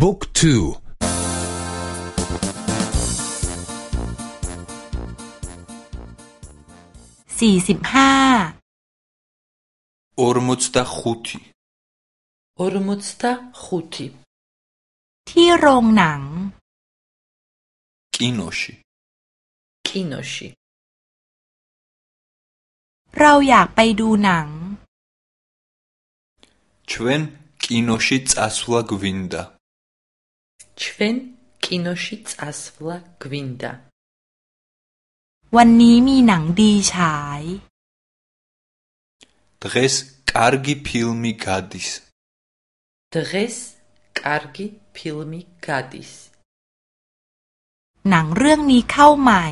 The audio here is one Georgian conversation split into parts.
บุ๊กทูสี่สิบห้าอร์มุตตาขุติอร์มุตตาขุติที่โรงหนังกิโนชิกิโนชิเราอยากไปดูหนังชเวนกิโนชิตอาสวากวินดา มีหนังดีฉาย დღეს კარგი ფილმი გადის დღეს კარგი ფილმი გადის หนังเรื่องนี้เข้าใหม่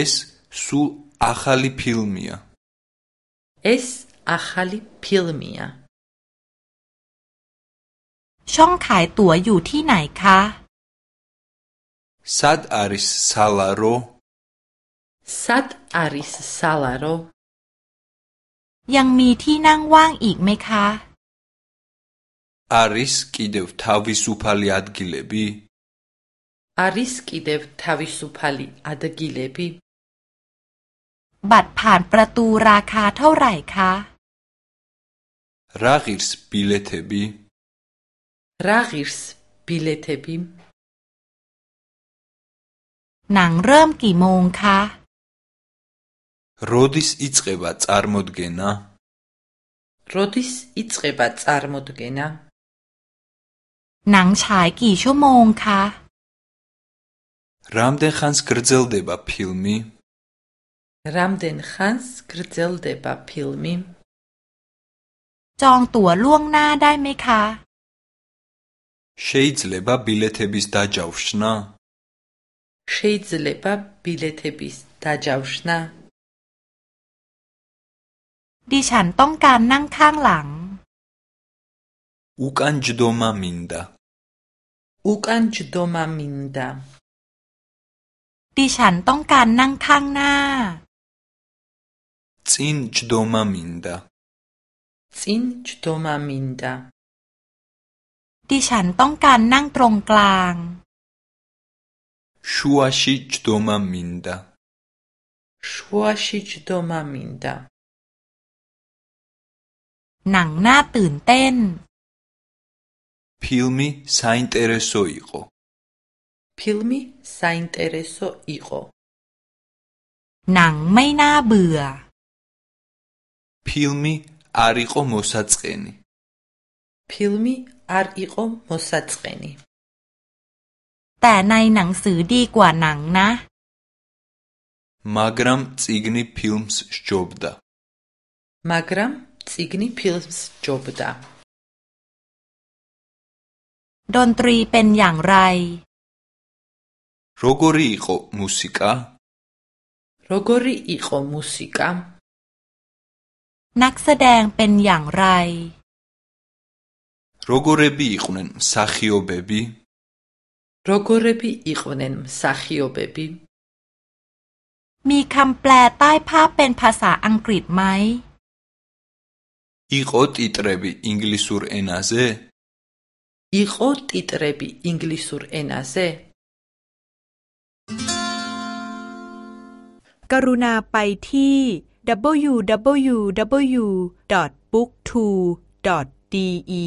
ეს სულ ახალი ფილმია ეს ახალი ფილმია ช่องขายตั๋วอยู่ที่ไหนคะ სად არის სალარო სად არის სალარო ยังมีที่นั่งว่างอีกไหมคะ არის კიდევ თავისუფალი ადგილები არის კიდევ თავისუფალი ადგილები บัตรผ่านประตูราคาเท่าไหร่คะ რა ღირს ბილეთები რა ღირს ბილეთები หนังเริ่มกี่โมงคะ როდის იწყება წარმოდგენა როდის იწყება წარმოდგენა หนังฉายกี่ชั่วโมงคะ რამდენ ხანს გრძელდება ფილმი რამდენ ხანს გრძელდება ფილმი จองตั๋วล่วงหน้าได้ไหมคะ შეიძლება ბილეთების დაჯავშნა შეიძლება ბილეთების დაჯავშნა ดิฉันต้องการนั่งข้างหลัง უკან ჯდომა მინდა უკან ჯდომა მინდა ดิฉันต้องการนั่งข้างหน้า წინ ჯდომა მინდა წინ ჯდომა მინდა ดิฉันต้องการนั่งตรงกลาง შუაში ჯდომა მინდა შუაში ჯდომა მინდა หนังน่าตื่นเต้น ფილმი საინტერესო იყო ფილმი საინტერესო იყო หนังไม่น่าเบื่อ ფილმი არ იყო მოსაწყენი ფილმი არ იყო მოსაწყენი แต่ในหนังสือดีกว่าหนังนะ მაგრამ წიგნი ფილმს სჯობდა მაგრამ წიგნი ფილმს ჯობდა ดนตรีเป็นอย่างไร როგორი იყო მუსიკა როგორი იყო მუსიკა นักแสดงเป็นอย่างไร როგორები იყვნენ მსახიობები როგორები იყვნენ მსახიობები มีคำแปลใต้ภาพเป็นภาษาอังกฤษไหม იყო ტიტრები ინგლისურ ენაზე იყო ტიტრები ინგლისურ ენაზე กรุณาไปที่ www.booktwo.de